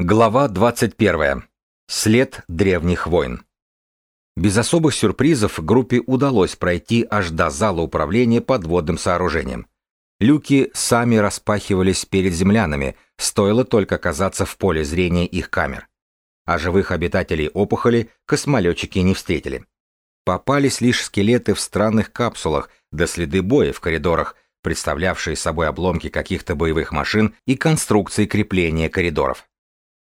Глава 21. След древних войн. Без особых сюрпризов группе удалось пройти аж до зала управления подводным сооружением. Люки сами распахивались перед землянами, стоило только оказаться в поле зрения их камер. А живых обитателей опухоли космолетчики не встретили. Попались лишь скелеты в странных капсулах, да следы боя в коридорах, представлявшие собой обломки каких-то боевых машин и конструкции крепления коридоров.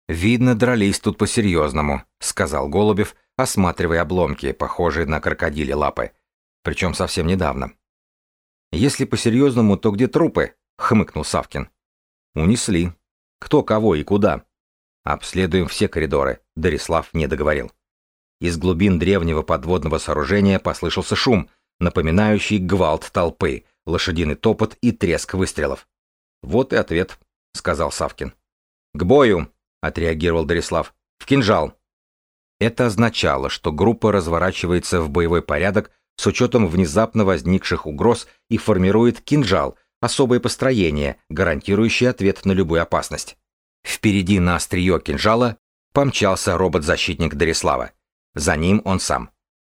«Видно, дрались тут по-серьезному», — сказал Голубев, осматривая обломки, похожие на крокодили лапы. Причем совсем недавно. «Если по-серьезному, то где трупы?» — хмыкнул Савкин. «Унесли. Кто, кого и куда?» «Обследуем все коридоры», — Дарислав не договорил. Из глубин древнего подводного сооружения послышался шум, напоминающий гвалт толпы, лошадиный топот и треск выстрелов. «Вот и ответ», — сказал Савкин. «К бою!» Отреагировал Дарислав. В кинжал. Это означало, что группа разворачивается в боевой порядок с учетом внезапно возникших угроз и формирует кинжал, особое построение, гарантирующее ответ на любую опасность. Впереди на острие кинжала помчался робот-защитник Дарислава. За ним он сам.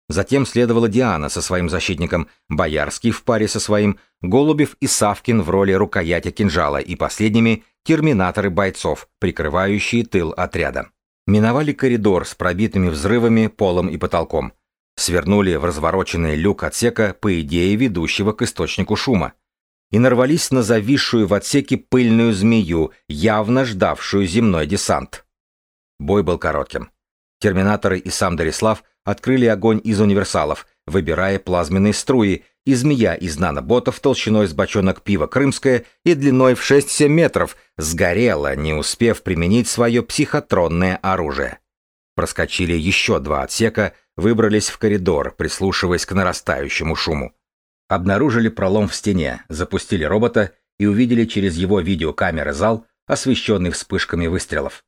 Затем следовала Диана со своим защитником, Боярский в паре со своим, Голубев и Савкин в роли рукояти кинжала и последними терминаторы бойцов, прикрывающие тыл отряда. Миновали коридор с пробитыми взрывами, полом и потолком. Свернули в развороченный люк отсека, по идее, ведущего к источнику шума. И нарвались на зависшую в отсеке пыльную змею, явно ждавшую земной десант. Бой был коротким. Терминаторы и сам Дарислав открыли огонь из универсалов, выбирая плазменные струи, и змея из наноботов толщиной с бочонок пива «Крымское» и длиной в 6-7 метров сгорела, не успев применить свое психотронное оружие. Проскочили еще два отсека, выбрались в коридор, прислушиваясь к нарастающему шуму. Обнаружили пролом в стене, запустили робота и увидели через его видеокамеры зал, освещенный вспышками выстрелов.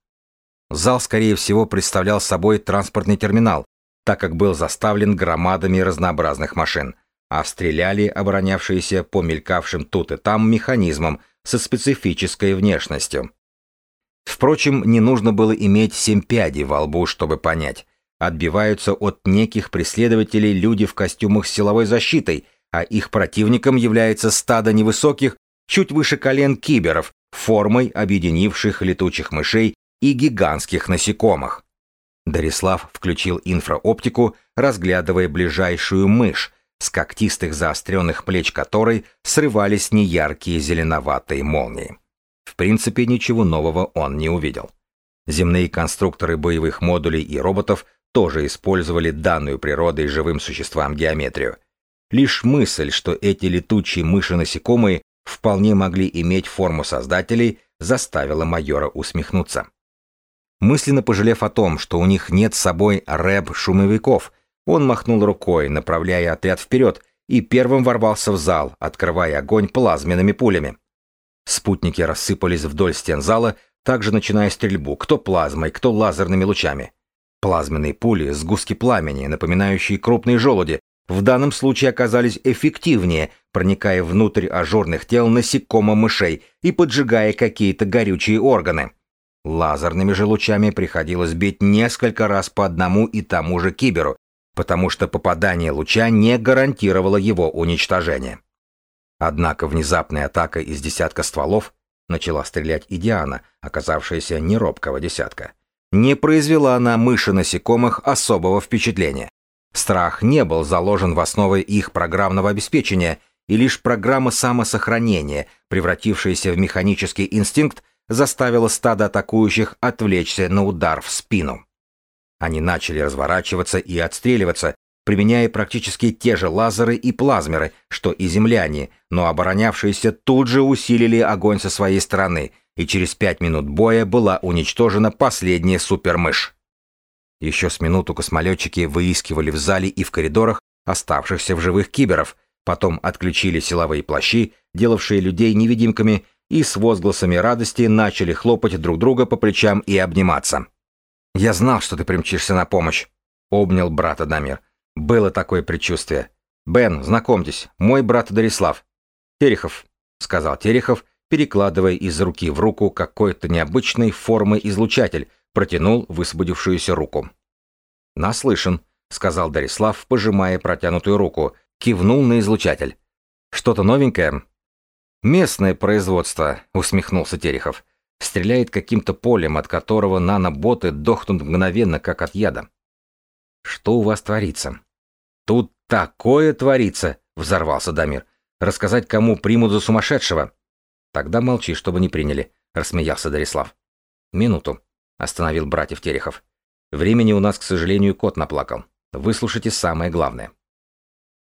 Зал, скорее всего, представлял собой транспортный терминал, так как был заставлен громадами разнообразных машин, а стреляли оборонявшиеся по мелькавшим тут и там механизмам со специфической внешностью. Впрочем, не нужно было иметь семь пядей во лбу, чтобы понять. Отбиваются от неких преследователей люди в костюмах с силовой защитой, а их противником является стадо невысоких, чуть выше колен киберов, формой объединивших летучих мышей и гигантских насекомых. Дарислав включил инфраоптику, разглядывая ближайшую мышь, с когтистых заостренных плеч которой срывались неяркие зеленоватые молнии. В принципе, ничего нового он не увидел. Земные конструкторы боевых модулей и роботов тоже использовали данную природой живым существам геометрию. Лишь мысль, что эти летучие мыши-насекомые вполне могли иметь форму создателей, заставила майора усмехнуться. Мысленно пожалев о том, что у них нет с собой рэб-шумовиков, он махнул рукой, направляя отряд вперед, и первым ворвался в зал, открывая огонь плазменными пулями. Спутники рассыпались вдоль стен зала, также начиная стрельбу, кто плазмой, кто лазерными лучами. Плазменные пули, сгустки пламени, напоминающие крупные желуди, в данном случае оказались эффективнее, проникая внутрь ажурных тел насекомо-мышей и поджигая какие-то горючие органы. Лазерными же лучами приходилось бить несколько раз по одному и тому же киберу, потому что попадание луча не гарантировало его уничтожение. Однако внезапная атака из десятка стволов начала стрелять и Диана, оказавшаяся неробкого десятка. Не произвела на мыши насекомых особого впечатления. Страх не был заложен в основы их программного обеспечения, и лишь программа самосохранения, превратившаяся в механический инстинкт, заставило стадо атакующих отвлечься на удар в спину. Они начали разворачиваться и отстреливаться, применяя практически те же лазеры и плазмеры, что и земляне, но оборонявшиеся тут же усилили огонь со своей стороны, и через пять минут боя была уничтожена последняя супермышь. Еще с минуту космолетчики выискивали в зале и в коридорах оставшихся в живых киберов, потом отключили силовые плащи, делавшие людей невидимками, и с возгласами радости начали хлопать друг друга по плечам и обниматься. «Я знал, что ты примчишься на помощь», — обнял брата Дамир. «Было такое предчувствие. Бен, знакомьтесь, мой брат Дарислав». «Терехов», — сказал Терехов перекладывая из руки в руку какой-то необычной формы излучатель, протянул высвободившуюся руку. «Наслышан», — сказал Дарислав, пожимая протянутую руку, кивнул на излучатель. «Что-то новенькое?» «Местное производство», — усмехнулся Терехов. «Стреляет каким-то полем, от которого наноботы дохнут мгновенно, как от яда». «Что у вас творится?» «Тут такое творится!» — взорвался Дамир. «Рассказать, кому примут за сумасшедшего?» «Тогда молчи, чтобы не приняли», — рассмеялся Дарислав. «Минуту», — остановил братьев Терехов. «Времени у нас, к сожалению, кот наплакал. Выслушайте самое главное».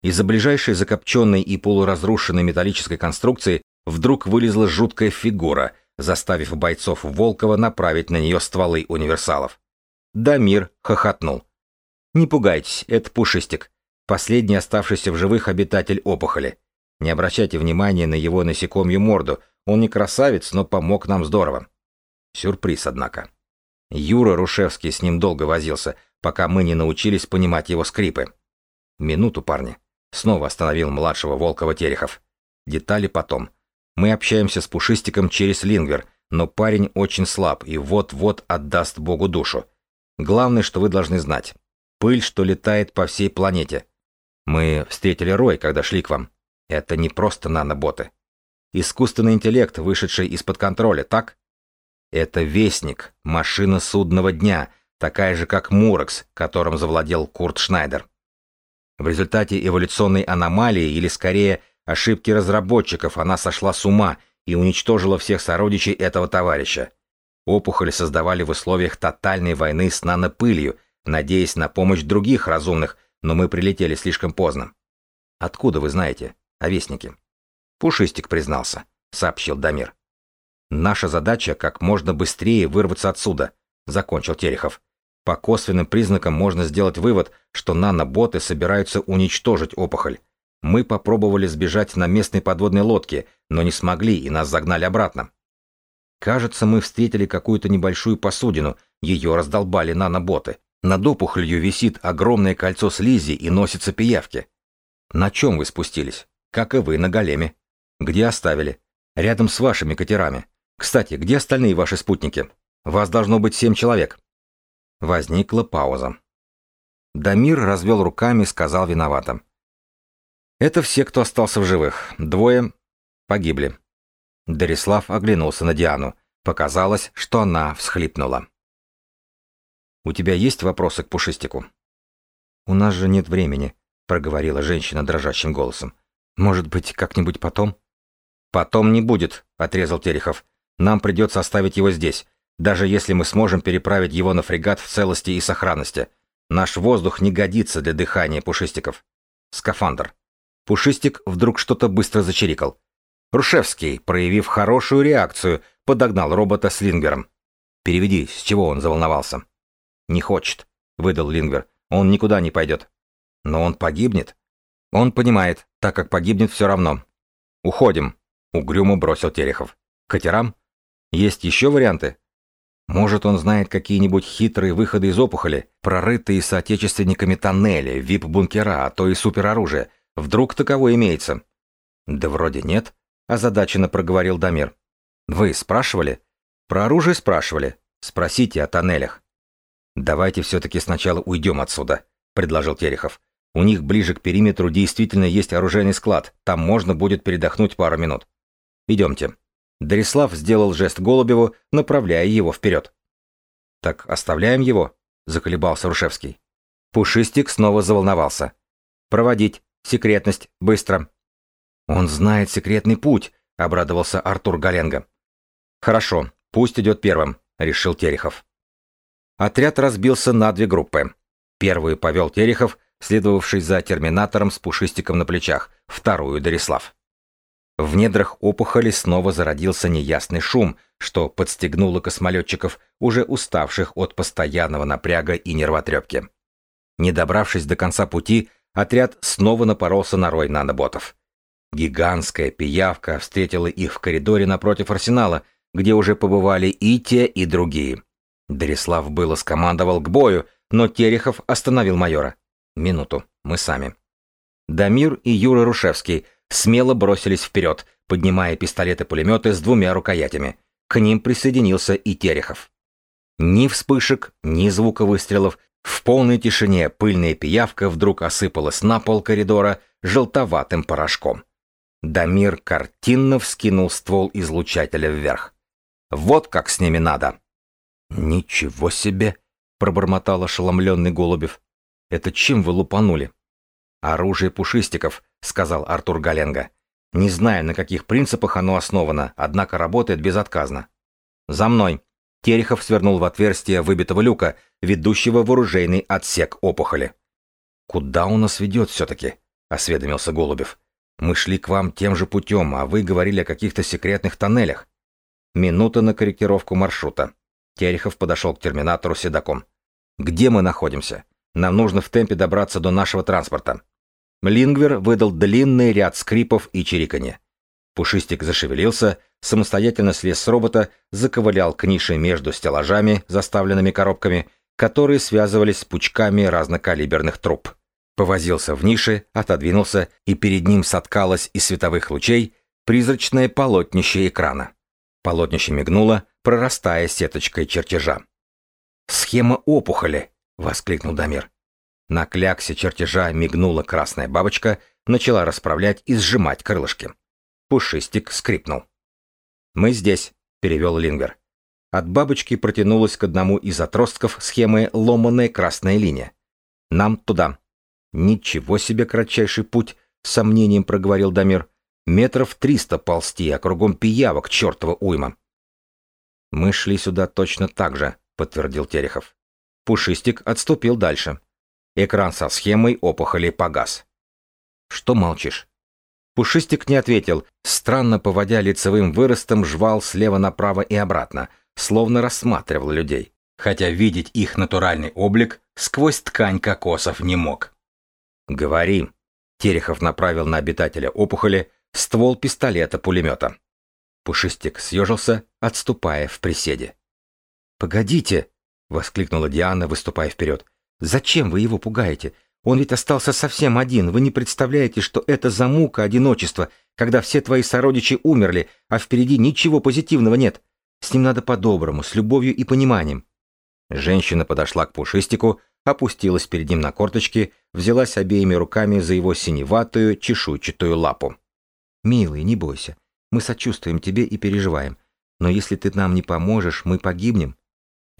Из-за ближайшей закопченной и полуразрушенной металлической конструкции вдруг вылезла жуткая фигура, заставив бойцов Волкова направить на нее стволы универсалов. Дамир хохотнул. «Не пугайтесь, это Пушистик, последний оставшийся в живых обитатель опухоли. Не обращайте внимания на его насекомью морду, он не красавец, но помог нам здорово». Сюрприз, однако. Юра Рушевский с ним долго возился, пока мы не научились понимать его скрипы. «Минуту, парни», Снова остановил младшего Волкова Терехов. Детали потом. Мы общаемся с Пушистиком через Лингвер, но парень очень слаб и вот-вот отдаст Богу душу. Главное, что вы должны знать. Пыль, что летает по всей планете. Мы встретили Рой, когда шли к вам. Это не просто наноботы. Искусственный интеллект, вышедший из-под контроля, так? Это Вестник, машина судного дня, такая же, как Мурекс, которым завладел Курт Шнайдер. В результате эволюционной аномалии, или скорее ошибки разработчиков, она сошла с ума и уничтожила всех сородичей этого товарища. Опухоли создавали в условиях тотальной войны с нанопылью, надеясь на помощь других разумных, но мы прилетели слишком поздно. Откуда вы знаете? О вестнике. Пушистик признался, сообщил Дамир. Наша задача как можно быстрее вырваться отсюда, закончил Терехов. По косвенным признакам можно сделать вывод, что наноботы собираются уничтожить опухоль. Мы попробовали сбежать на местной подводной лодке, но не смогли и нас загнали обратно. Кажется, мы встретили какую-то небольшую посудину, ее раздолбали наноботы. Над опухолью висит огромное кольцо слизи и носятся пиявки. На чем вы спустились? Как и вы, на големе. Где оставили? Рядом с вашими катерами. Кстати, где остальные ваши спутники? Вас должно быть семь человек. Возникла пауза. Дамир развел руками и сказал виновато. «Это все, кто остался в живых. Двое погибли». Дарислав оглянулся на Диану. Показалось, что она всхлипнула. «У тебя есть вопросы к Пушистику?» «У нас же нет времени», — проговорила женщина дрожащим голосом. «Может быть, как-нибудь потом?» «Потом не будет», — отрезал Терехов. «Нам придется оставить его здесь даже если мы сможем переправить его на фрегат в целости и сохранности. Наш воздух не годится для дыхания пушистиков. Скафандр. Пушистик вдруг что-то быстро зачирикал. Рушевский, проявив хорошую реакцию, подогнал робота с Лингвером. «Переведи, с чего он заволновался?» «Не хочет», — выдал Лингвер. «Он никуда не пойдет». «Но он погибнет?» «Он понимает, так как погибнет все равно». «Уходим», — угрюмо бросил Терехов. «Катерам?» «Есть еще варианты?» Может, он знает какие-нибудь хитрые выходы из опухоли, прорытые соотечественниками тоннели, вип-бункера, а то и супероружие. Вдруг таково имеется? Да вроде нет, озадаченно проговорил Дамир. Вы спрашивали? Про оружие спрашивали. Спросите о тоннелях. Давайте все-таки сначала уйдем отсюда, предложил Терехов. У них ближе к периметру действительно есть оружейный склад, там можно будет передохнуть пару минут. Идемте. Дарислав сделал жест Голубеву, направляя его вперед. «Так оставляем его?» — заколебался Рушевский. Пушистик снова заволновался. «Проводить. Секретность. Быстро». «Он знает секретный путь», — обрадовался Артур Галенга. «Хорошо, пусть идет первым», — решил Терехов. Отряд разбился на две группы. Первую повел Терехов, следовавший за терминатором с пушистиком на плечах, вторую — Дарислав. В недрах опухоли снова зародился неясный шум, что подстегнуло космолетчиков, уже уставших от постоянного напряга и нервотрепки. Не добравшись до конца пути, отряд снова напоролся на рой наноботов. Гигантская пиявка встретила их в коридоре напротив арсенала, где уже побывали и те, и другие. Дарислав было скомандовал к бою, но Терехов остановил майора. «Минуту, мы сами». Дамир и Юра Рушевский смело бросились вперед, поднимая пистолеты-пулеметы с двумя рукоятями. К ним присоединился и Терехов. Ни вспышек, ни звука выстрелов. В полной тишине пыльная пиявка вдруг осыпалась на пол коридора желтоватым порошком. Дамир картинно вскинул ствол излучателя вверх. Вот как с ними надо. Ничего себе, пробормотал ошеломленный Голубев. Это чем вы лупанули? Оружие пушистиков, сказал Артур Галенга. Не знаю, на каких принципах оно основано, однако работает безотказно. За мной. Терехов свернул в отверстие выбитого люка, ведущего в оружейный отсек опухоли. «Куда он нас ведет все-таки?» — осведомился Голубев. «Мы шли к вам тем же путем, а вы говорили о каких-то секретных тоннелях». Минута на корректировку маршрута. Терехов подошел к терминатору седаком. «Где мы находимся? Нам нужно в темпе добраться до нашего транспорта». Лингвер выдал длинный ряд скрипов и чириканья. Пушистик зашевелился, самостоятельно слез с робота, заковылял к нише между стеллажами, заставленными коробками, которые связывались с пучками разнокалиберных труб. Повозился в нише, отодвинулся, и перед ним соткалось из световых лучей призрачное полотнище экрана. Полотнище мигнуло, прорастая сеточкой чертежа. «Схема опухоли!» — воскликнул Дамир. На кляксе чертежа мигнула красная бабочка, начала расправлять и сжимать крылышки. Пушистик скрипнул. «Мы здесь», — перевел Лингер. От бабочки протянулась к одному из отростков схемы ломаная красная линия. «Нам туда». «Ничего себе кратчайший путь», — с сомнением проговорил Дамир. «Метров триста ползти, а кругом пиявок чертова уйма». «Мы шли сюда точно так же», — подтвердил Терехов. Пушистик отступил дальше. Экран со схемой опухоли погас. «Что молчишь?» Пушистик не ответил, странно поводя лицевым выростом, жвал слева направо и обратно, словно рассматривал людей, хотя видеть их натуральный облик сквозь ткань кокосов не мог. «Говори», — Терехов направил на обитателя опухоли ствол пистолета-пулемета. Пушистик съежился, отступая в приседе. «Погодите!» — воскликнула Диана, выступая вперед. Зачем вы его пугаете? Он ведь остался совсем один. Вы не представляете, что это за мука одиночества, когда все твои сородичи умерли, а впереди ничего позитивного нет. С ним надо по-доброму, с любовью и пониманием. Женщина подошла к Пушистику, опустилась перед ним на корточки, взялась обеими руками за его синеватую, чешуйчатую лапу. «Милый, не бойся. Мы сочувствуем тебе и переживаем. Но если ты нам не поможешь, мы погибнем».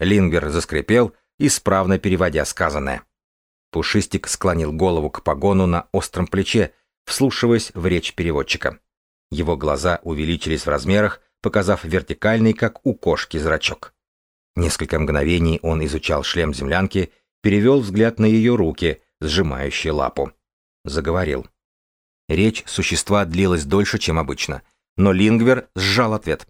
Лингер заскрипел, исправно переводя сказанное. Пушистик склонил голову к погону на остром плече, вслушиваясь в речь переводчика. Его глаза увеличились в размерах, показав вертикальный, как у кошки, зрачок. Несколько мгновений он изучал шлем землянки, перевел взгляд на ее руки, сжимающие лапу. Заговорил. Речь существа длилась дольше, чем обычно, но Лингвер сжал ответ.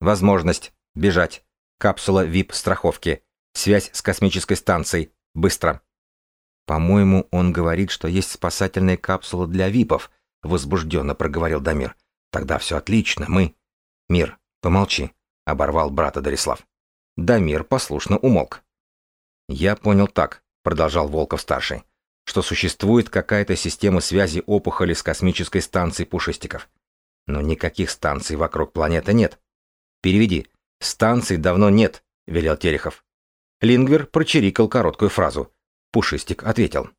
Возможность. Бежать. Капсула VIP-страховки. Связь с космической станцией. Быстро. По-моему, он говорит, что есть спасательная капсула для випов, возбужденно проговорил Дамир. Тогда все отлично, мы... Мир, помолчи, оборвал брата Дарислав. Дамир послушно умолк. Я понял так, продолжал Волков-старший, что существует какая-то система связи опухоли с космической станцией пушистиков. Но никаких станций вокруг планеты нет. Переведи. Станций давно нет, велел Терехов. Лингвер прочирикал короткую фразу. Пушистик ответил.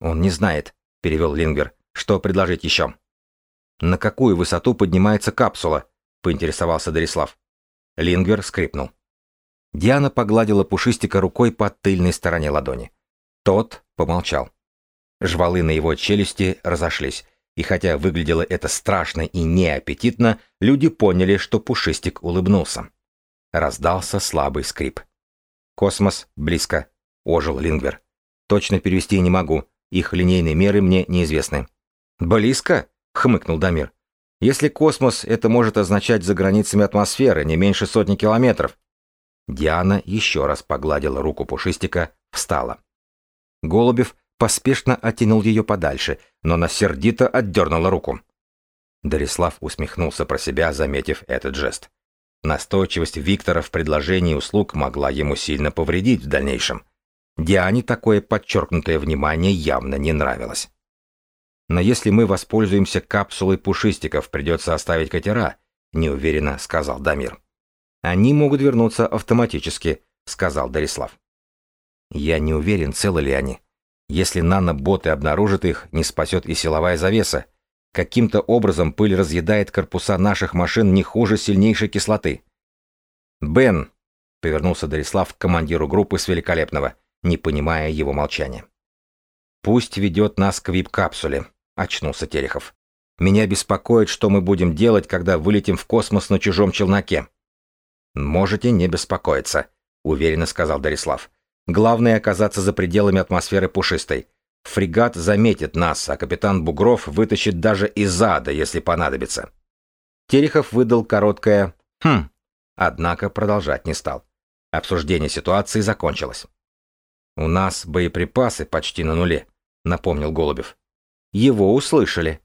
«Он не знает», — перевел Лингвер. «Что предложить еще?» «На какую высоту поднимается капсула?» — поинтересовался Дарислав. Лингвер скрипнул. Диана погладила Пушистика рукой по тыльной стороне ладони. Тот помолчал. Жвалы на его челюсти разошлись, и хотя выглядело это страшно и неаппетитно, люди поняли, что Пушистик улыбнулся. Раздался слабый скрип. Космос близко. Ожил Лингвер. Точно перевести не могу. Их линейные меры мне неизвестны. Близко? Хмыкнул Дамир. Если космос, это может означать за границами атмосферы, не меньше сотни километров. Диана еще раз погладила руку Пушистика, встала. Голубев поспешно оттянул ее подальше, но она сердито отдернула руку. Дарислав усмехнулся про себя, заметив этот жест. Настойчивость Виктора в предложении услуг могла ему сильно повредить в дальнейшем. Диане такое подчеркнутое внимание явно не нравилось. Но если мы воспользуемся капсулой пушистиков, придется оставить катера, неуверенно сказал Дамир. Они могут вернуться автоматически, сказал Дарислав. Я не уверен, целы ли они. Если наноботы обнаружат их, не спасет и силовая завеса. Каким-то образом пыль разъедает корпуса наших машин не хуже сильнейшей кислоты. «Бен!» — повернулся Дарислав к командиру группы с Великолепного, не понимая его молчания. «Пусть ведет нас к вип-капсуле», — очнулся Терехов. «Меня беспокоит, что мы будем делать, когда вылетим в космос на чужом челноке». «Можете не беспокоиться», — уверенно сказал Дарислав. «Главное — оказаться за пределами атмосферы пушистой. Фрегат заметит нас, а капитан Бугров вытащит даже из ада, если понадобится». Терехов выдал короткое «хм», однако продолжать не стал. Обсуждение ситуации закончилось. «У нас боеприпасы почти на нуле», — напомнил Голубев. «Его услышали».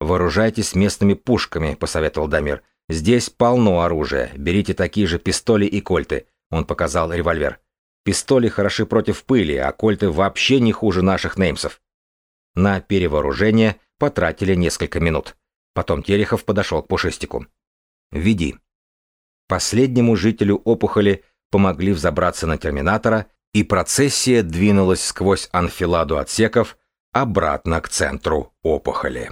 «Вооружайтесь местными пушками», — посоветовал Дамир. «Здесь полно оружия. Берите такие же пистоли и кольты», — он показал револьвер. «Пистоли хороши против пыли, а кольты вообще не хуже наших неймсов». На перевооружение потратили несколько минут. Потом Терехов подошел к Пушистику. «Веди». Последнему жителю опухоли помогли взобраться на терминатора и процессия двинулась сквозь анфиладу отсеков обратно к центру опухоли.